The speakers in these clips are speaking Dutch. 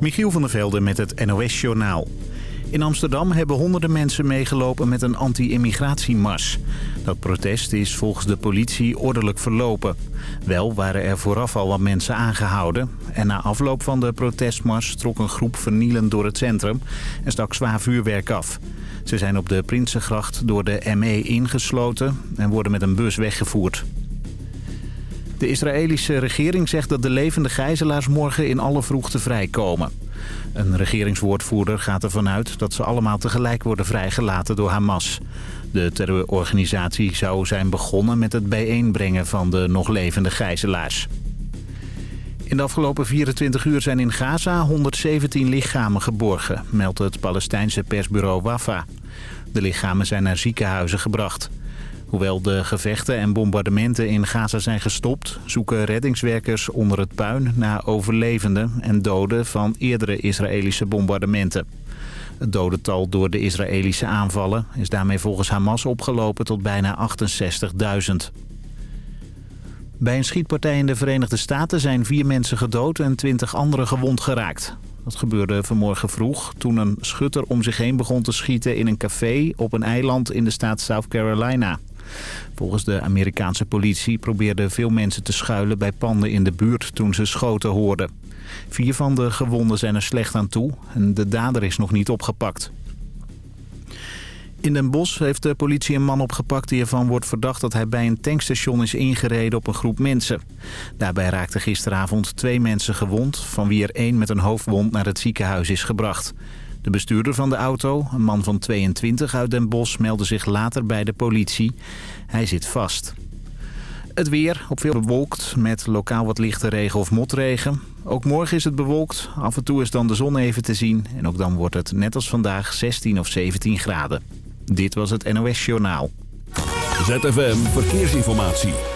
Michiel van der Velde met het NOS-journaal. In Amsterdam hebben honderden mensen meegelopen met een anti-immigratiemars. Dat protest is volgens de politie ordelijk verlopen. Wel waren er vooraf al wat mensen aangehouden. En na afloop van de protestmars trok een groep vernielend door het centrum... en stak zwaar vuurwerk af. Ze zijn op de Prinsengracht door de ME ingesloten en worden met een bus weggevoerd. De Israëlische regering zegt dat de levende gijzelaars morgen in alle vroegte vrijkomen. Een regeringswoordvoerder gaat ervan uit dat ze allemaal tegelijk worden vrijgelaten door Hamas. De terrororganisatie zou zijn begonnen met het bijeenbrengen van de nog levende gijzelaars. In de afgelopen 24 uur zijn in Gaza 117 lichamen geborgen, meldt het Palestijnse persbureau Wafa. De lichamen zijn naar ziekenhuizen gebracht. Hoewel de gevechten en bombardementen in Gaza zijn gestopt... zoeken reddingswerkers onder het puin naar overlevenden en doden van eerdere Israëlische bombardementen. Het dodental door de Israëlische aanvallen is daarmee volgens Hamas opgelopen tot bijna 68.000. Bij een schietpartij in de Verenigde Staten zijn vier mensen gedood en twintig anderen gewond geraakt. Dat gebeurde vanmorgen vroeg toen een schutter om zich heen begon te schieten in een café op een eiland in de staat South Carolina. Volgens de Amerikaanse politie probeerden veel mensen te schuilen bij panden in de buurt toen ze schoten hoorden. Vier van de gewonden zijn er slecht aan toe en de dader is nog niet opgepakt. In Den Bosch heeft de politie een man opgepakt die ervan wordt verdacht dat hij bij een tankstation is ingereden op een groep mensen. Daarbij raakten gisteravond twee mensen gewond, van wie er één met een hoofdwond naar het ziekenhuis is gebracht. De bestuurder van de auto, een man van 22 uit Den Bosch, meldde zich later bij de politie. Hij zit vast. Het weer, op veel bewolkt, met lokaal wat lichte regen of motregen. Ook morgen is het bewolkt, af en toe is dan de zon even te zien... en ook dan wordt het net als vandaag 16 of 17 graden. Dit was het NOS Journaal. ZFM Verkeersinformatie.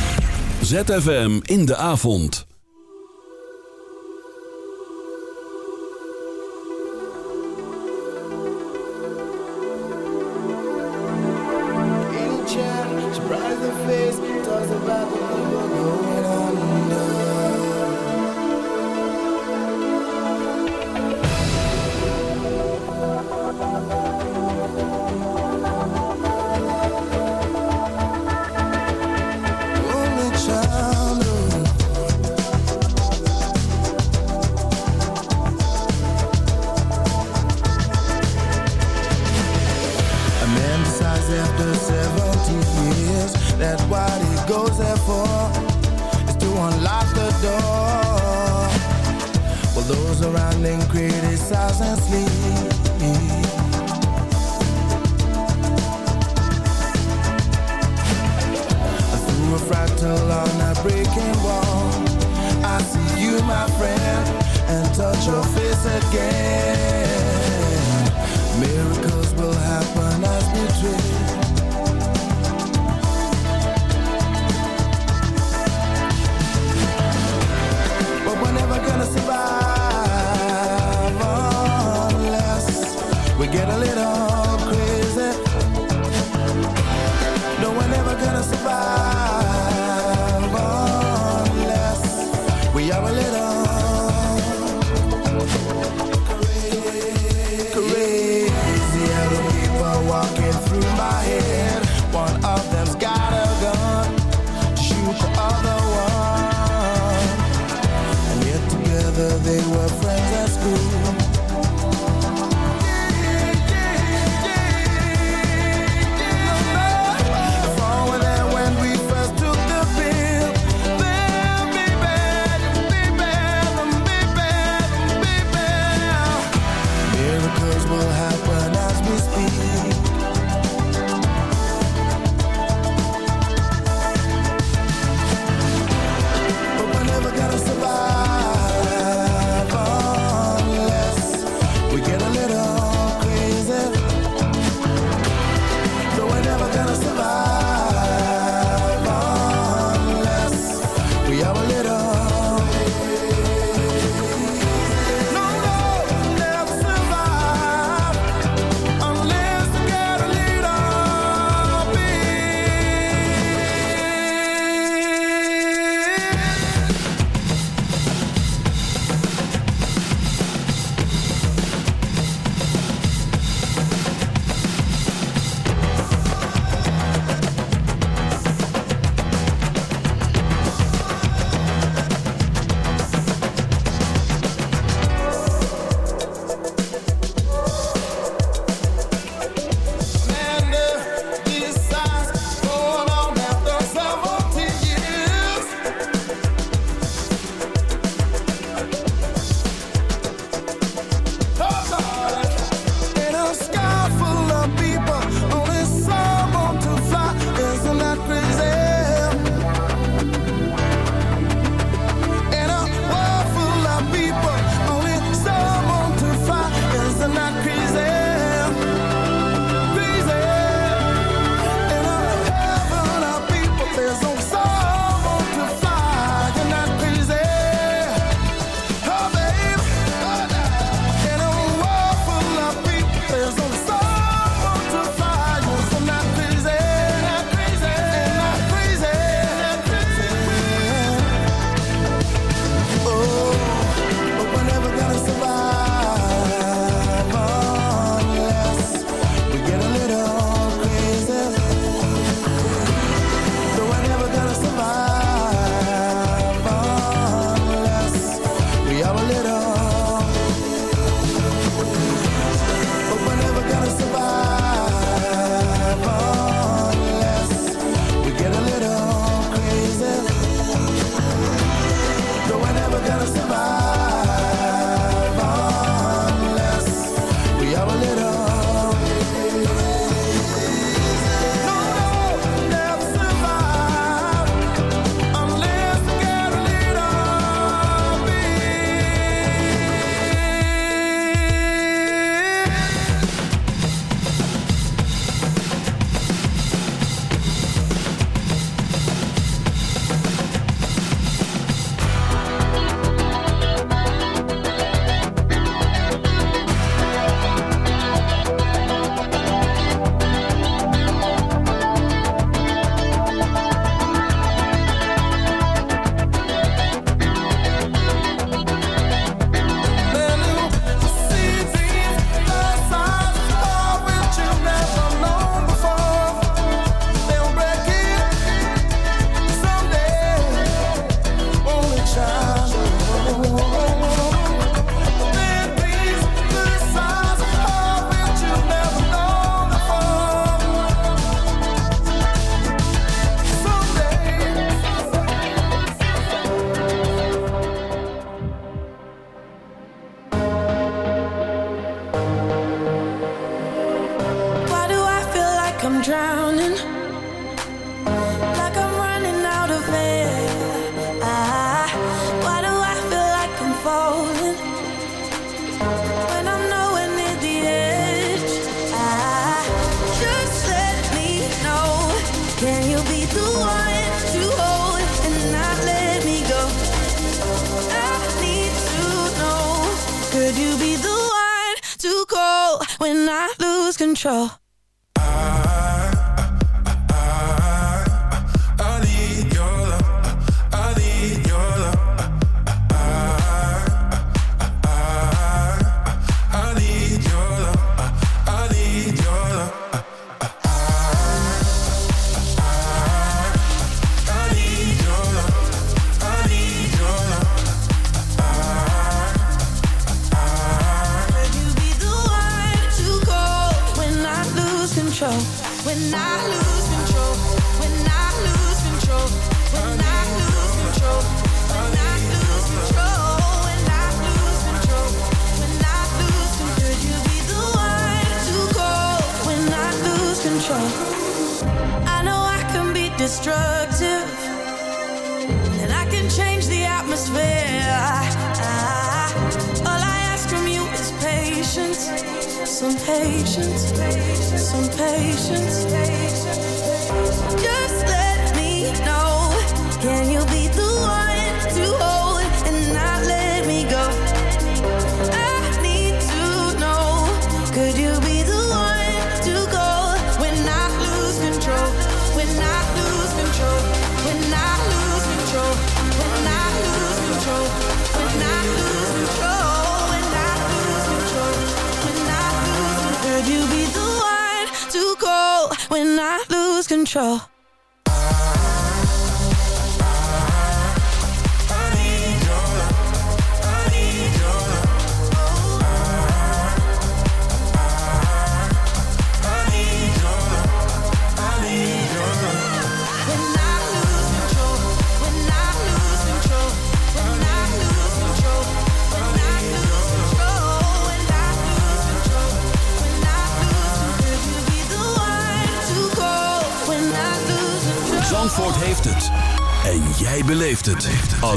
ZFM in de avond. again.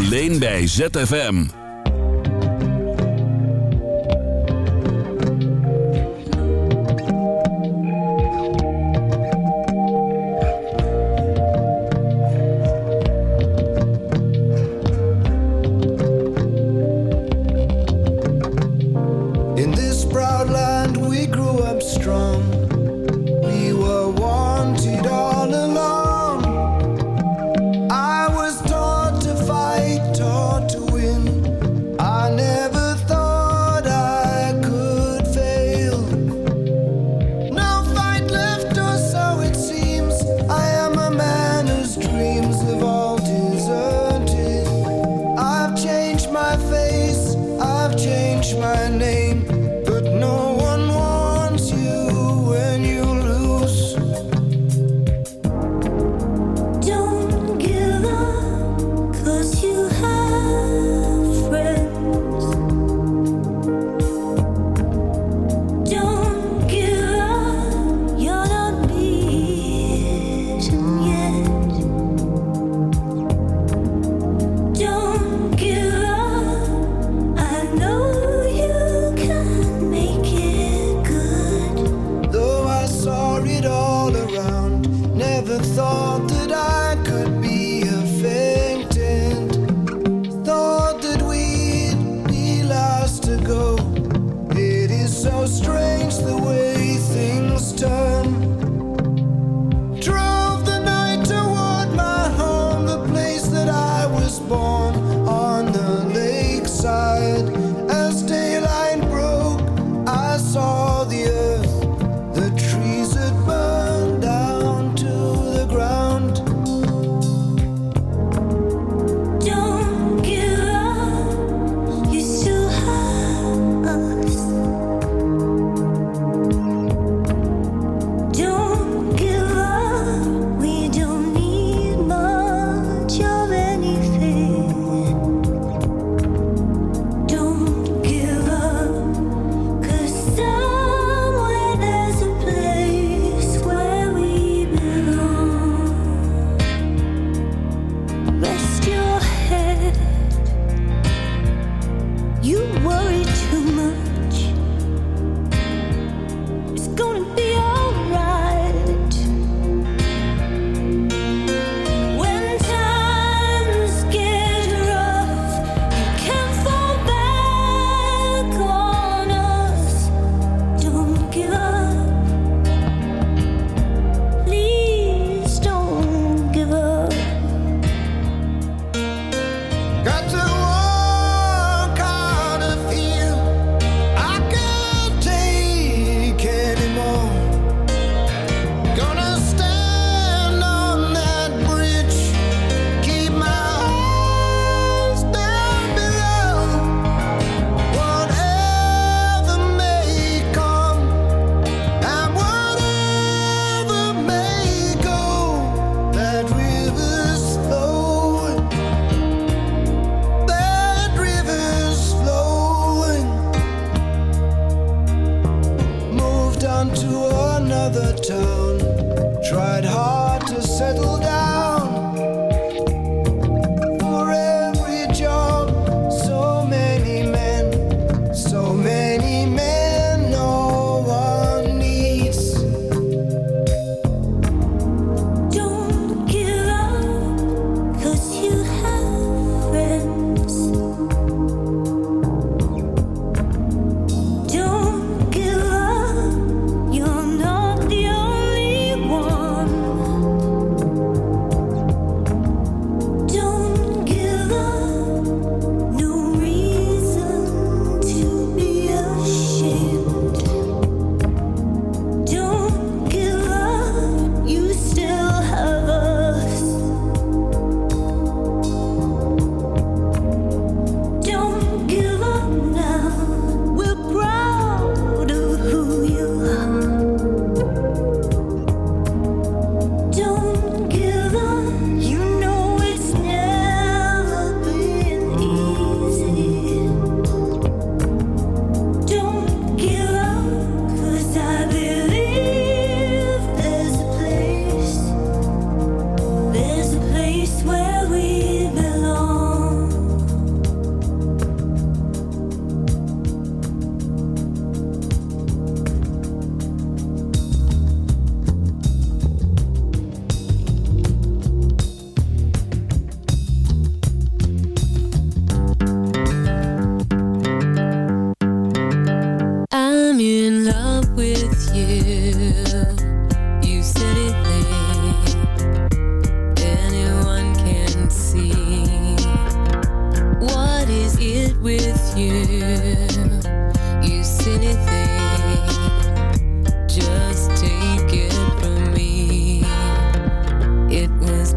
Alleen bij ZFM.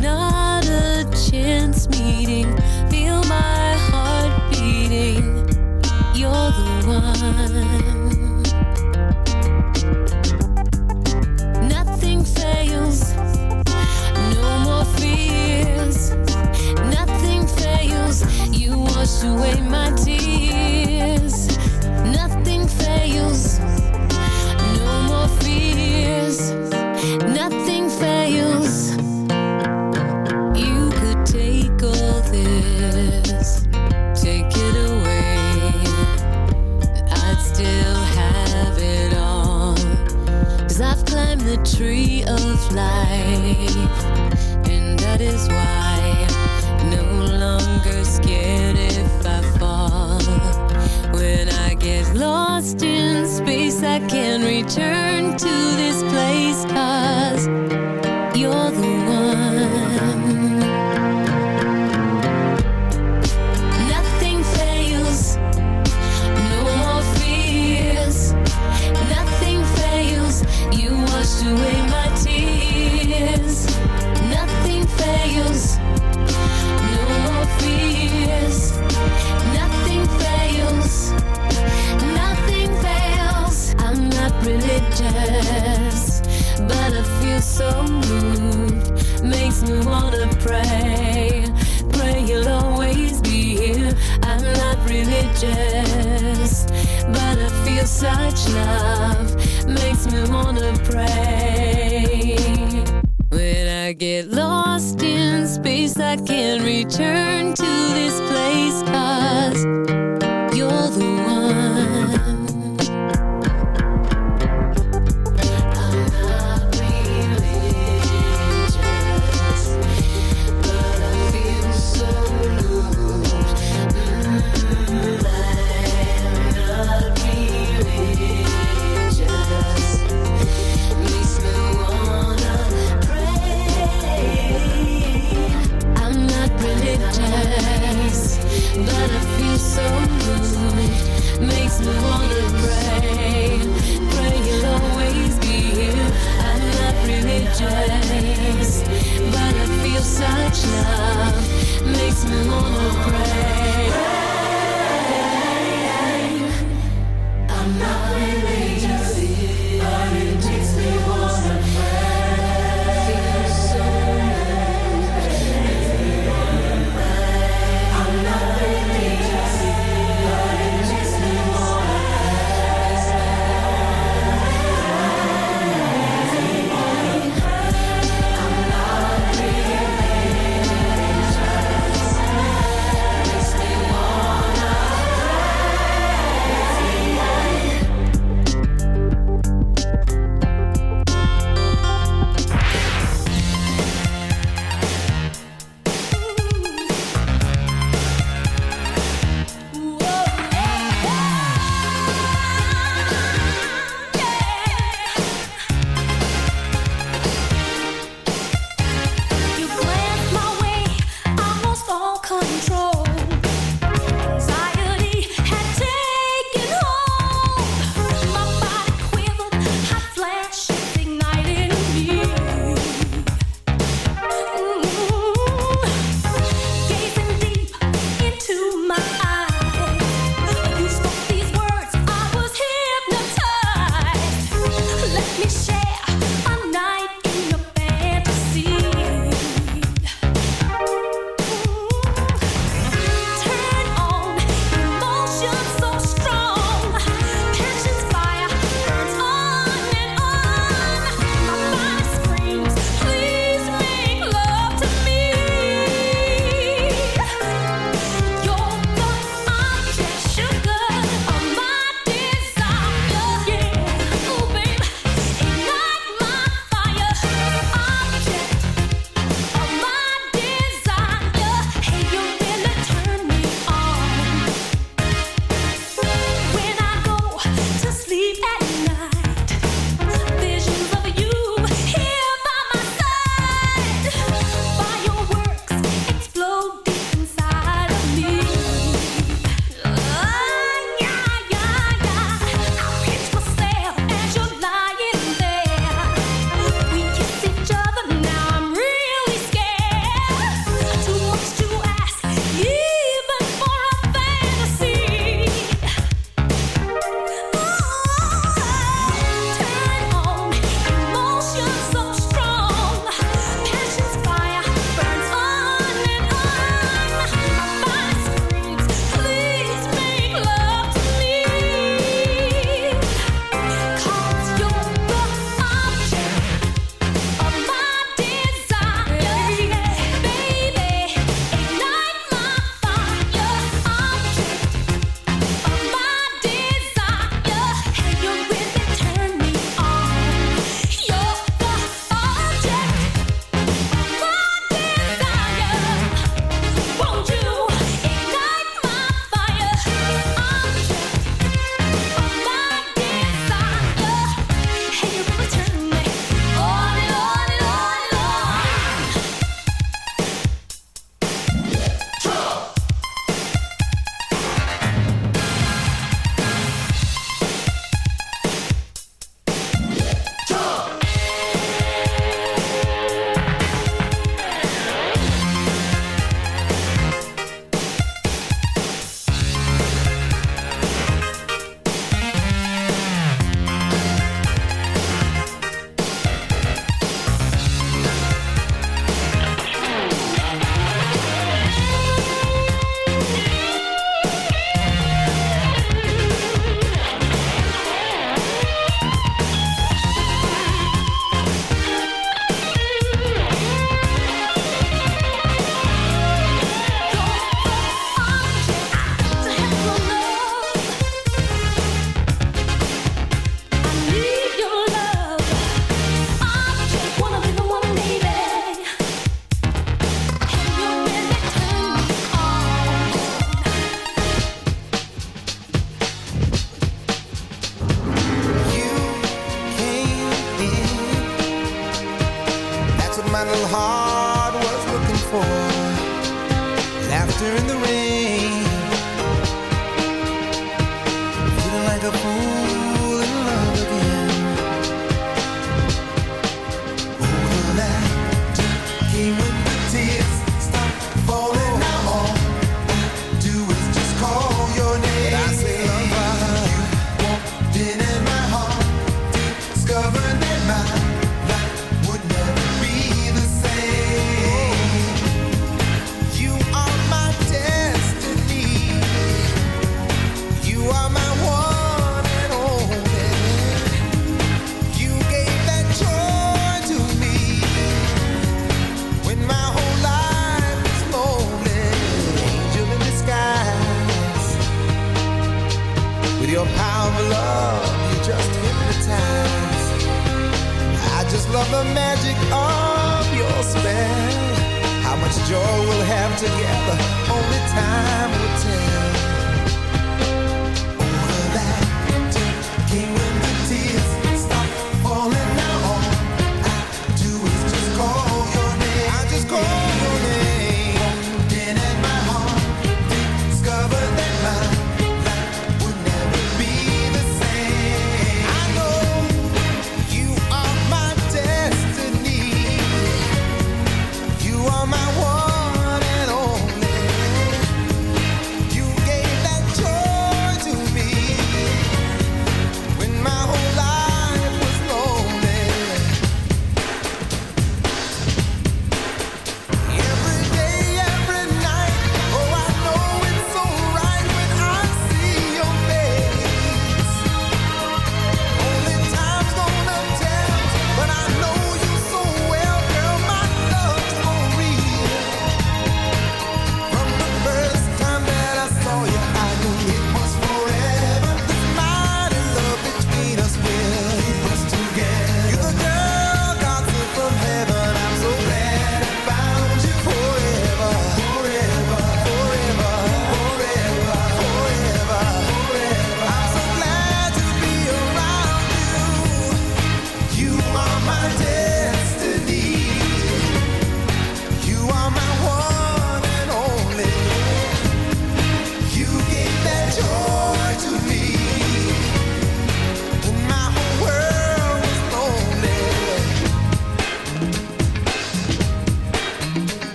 not a chance meeting. Feel my heart beating. You're the one. Nothing fails. No more fears. Nothing fails. You wash away my tears. and that is why I'm no longer scared if I fall. When I get lost in space, I can return to. Such love makes me wanna pray. When I get lost in space, I can return to this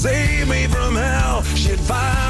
save me from hell. She'd find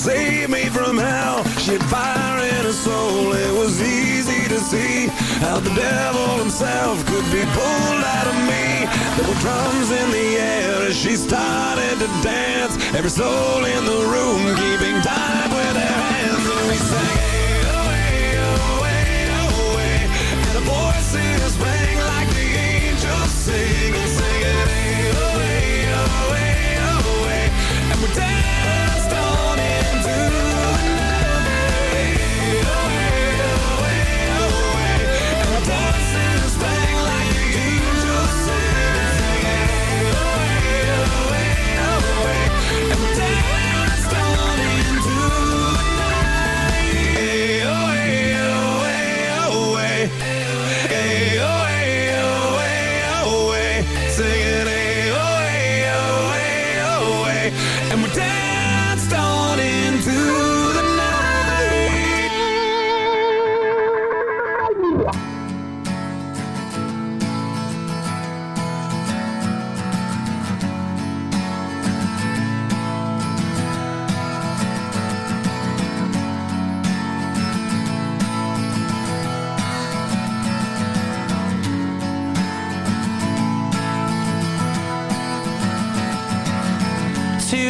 save me from hell. She fire in her soul, it was easy to see how the devil himself could be pulled out of me. There were drums in the air as she started to dance, every soul in the room keeping time with her. hands.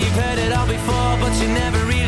you've heard it all before, but you never really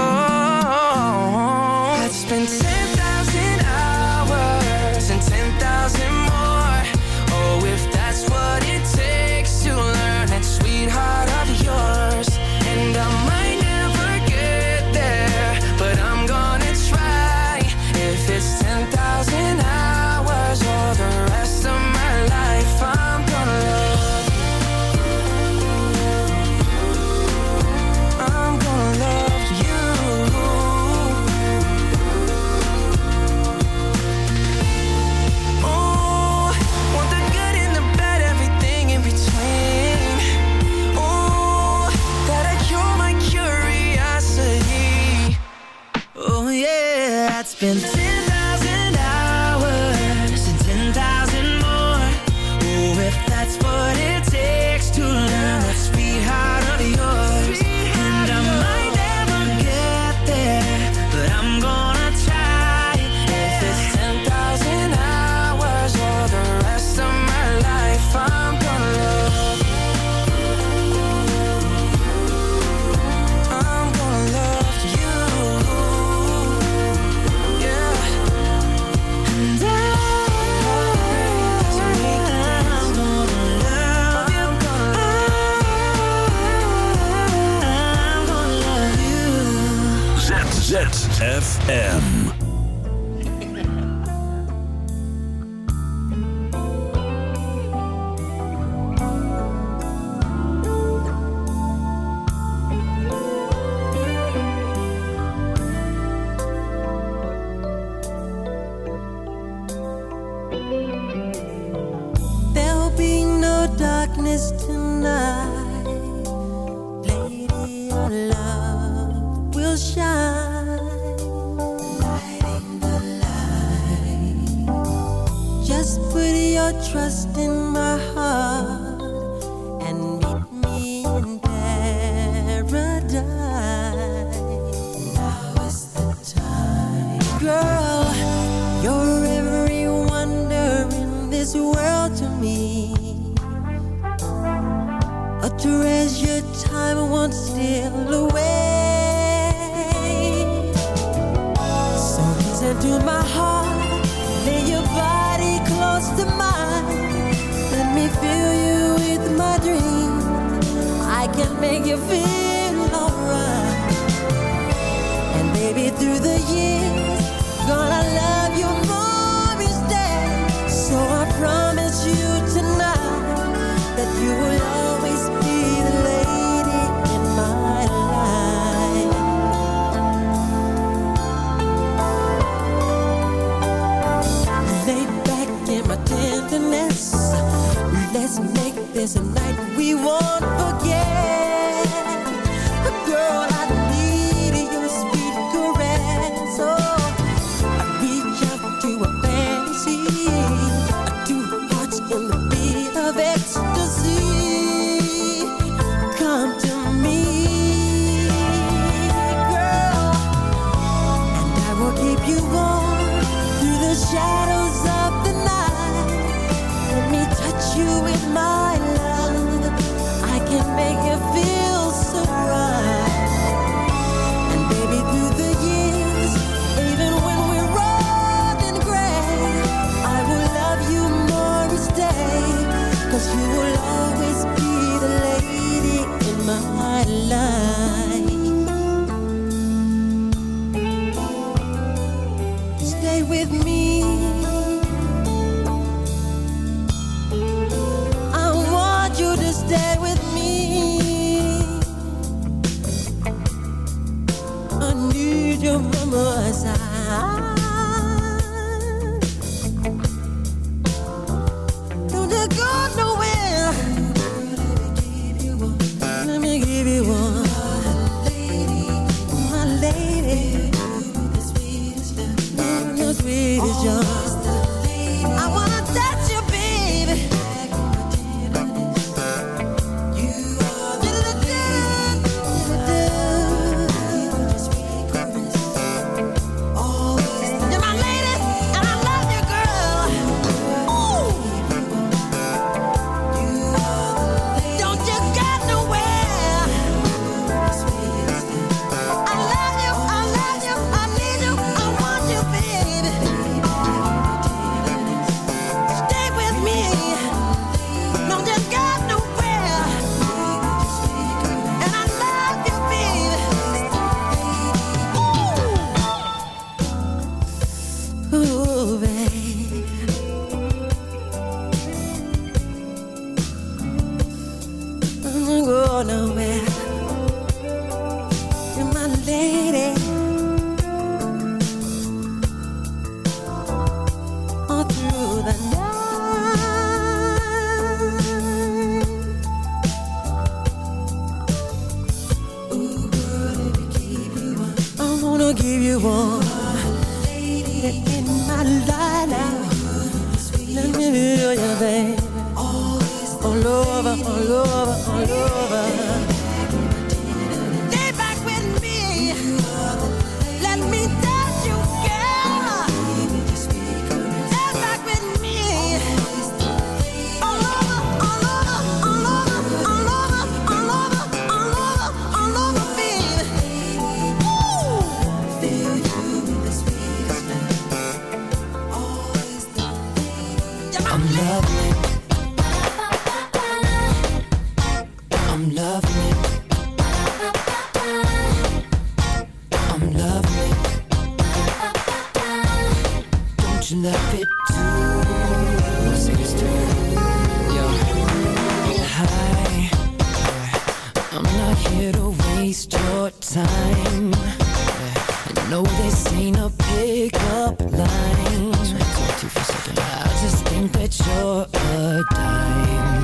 here to waste your time. I know this ain't a pickup line. I just think that you're a dime.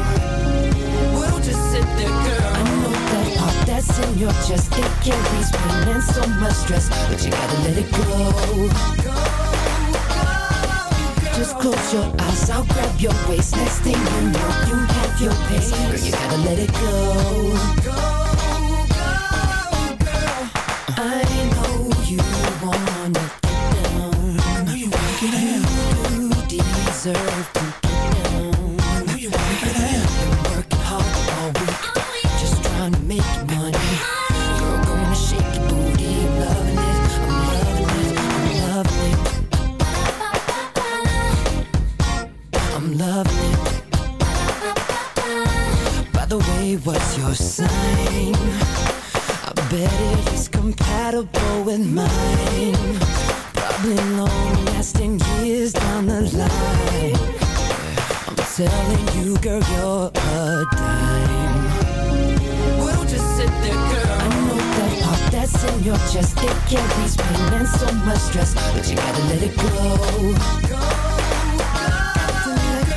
We'll just sit there, girl. I know that heart that's in your chest. It carries pain and so much stress, but you gotta let it go. Just close your eyes, I'll grab your waist. Next thing you know, you have your pace. Girl, you gotta let it go. I much stress, but you gotta let it go.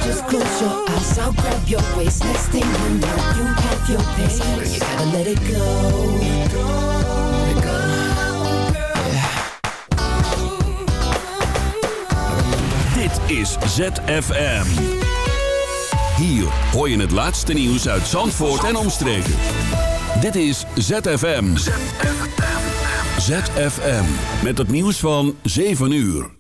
Just close your eyes, I'll grab your waist. Next thing you know, you have your pace. Girl, you gotta let it go. Let it go. Dit is ZFM. Hier hoor je het laatste nieuws uit Zandvoort en omstreken. Dit is ZFM. ZFM. Met het nieuws van 7 uur.